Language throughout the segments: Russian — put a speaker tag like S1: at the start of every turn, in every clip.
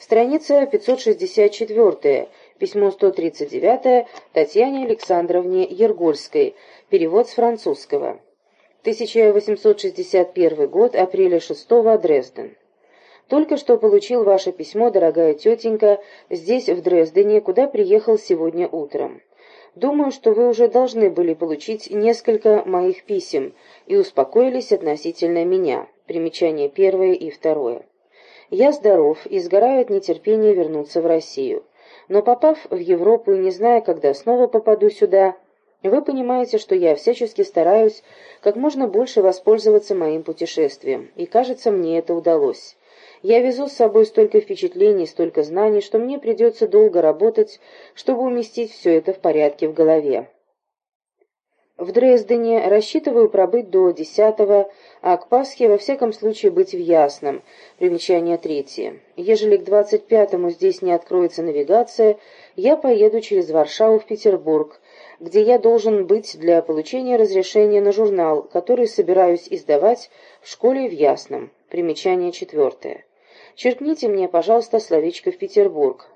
S1: Страница 564, письмо 139 Татьяне Александровне Ергольской, перевод с французского. 1861 год, апреля 6 Дрезден. Только что получил ваше письмо, дорогая тетенька, здесь, в Дрездене, куда приехал сегодня утром. Думаю, что вы уже должны были получить несколько моих писем и успокоились относительно меня. Примечание первое и второе. Я здоров и сгораю от нетерпения вернуться в Россию. Но попав в Европу и не зная, когда снова попаду сюда, вы понимаете, что я всячески стараюсь как можно больше воспользоваться моим путешествием, и, кажется, мне это удалось. Я везу с собой столько впечатлений, столько знаний, что мне придется долго работать, чтобы уместить все это в порядке в голове. В Дрездене рассчитываю пробыть до 10 а к Пасхе во всяком случае быть в Ясном. Примечание третье. Ежели к 25-му здесь не откроется навигация, я поеду через Варшаву в Петербург, где я должен быть для получения разрешения на журнал, который собираюсь издавать в школе в Ясном. Примечание четвертое. Черкните мне, пожалуйста, словечко в Петербург.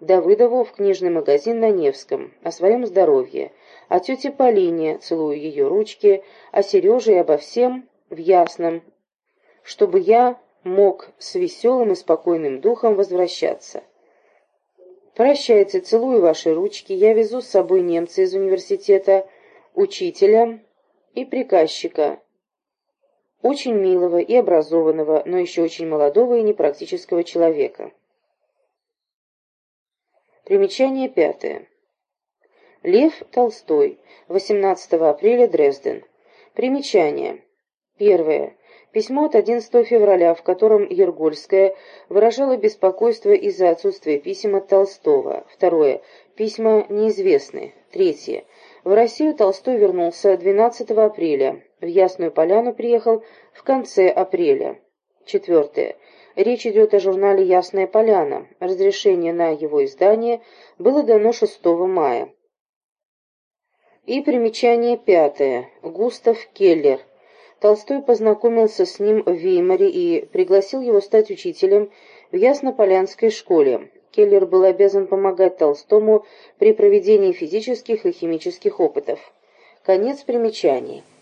S1: Давыдову в книжный магазин на Невском. О своем здоровье. О тете Полине, целую ее ручки. О Сереже и обо всем в Ясном. Чтобы я мог с веселым и спокойным духом возвращаться. Прощайте, целую ваши ручки. Я везу с собой немца из университета, учителя и приказчика очень милого и образованного, но еще очень молодого и непрактического человека. Примечание пятое. Лев Толстой. 18 апреля, Дрезден. Примечание. Первое. Письмо от 11 февраля, в котором Ергольская выражала беспокойство из-за отсутствия писем от Толстого. Второе. Письма неизвестны. Третье. В Россию Толстой вернулся 12 апреля. В Ясную Поляну приехал в конце апреля. Четвертое. Речь идет о журнале «Ясная поляна». Разрешение на его издание было дано 6 мая. И примечание пятое. Густав Келлер. Толстой познакомился с ним в Веймаре и пригласил его стать учителем в Яснополянской школе. Келлер был обязан помогать Толстому при проведении физических и химических опытов. Конец примечаний.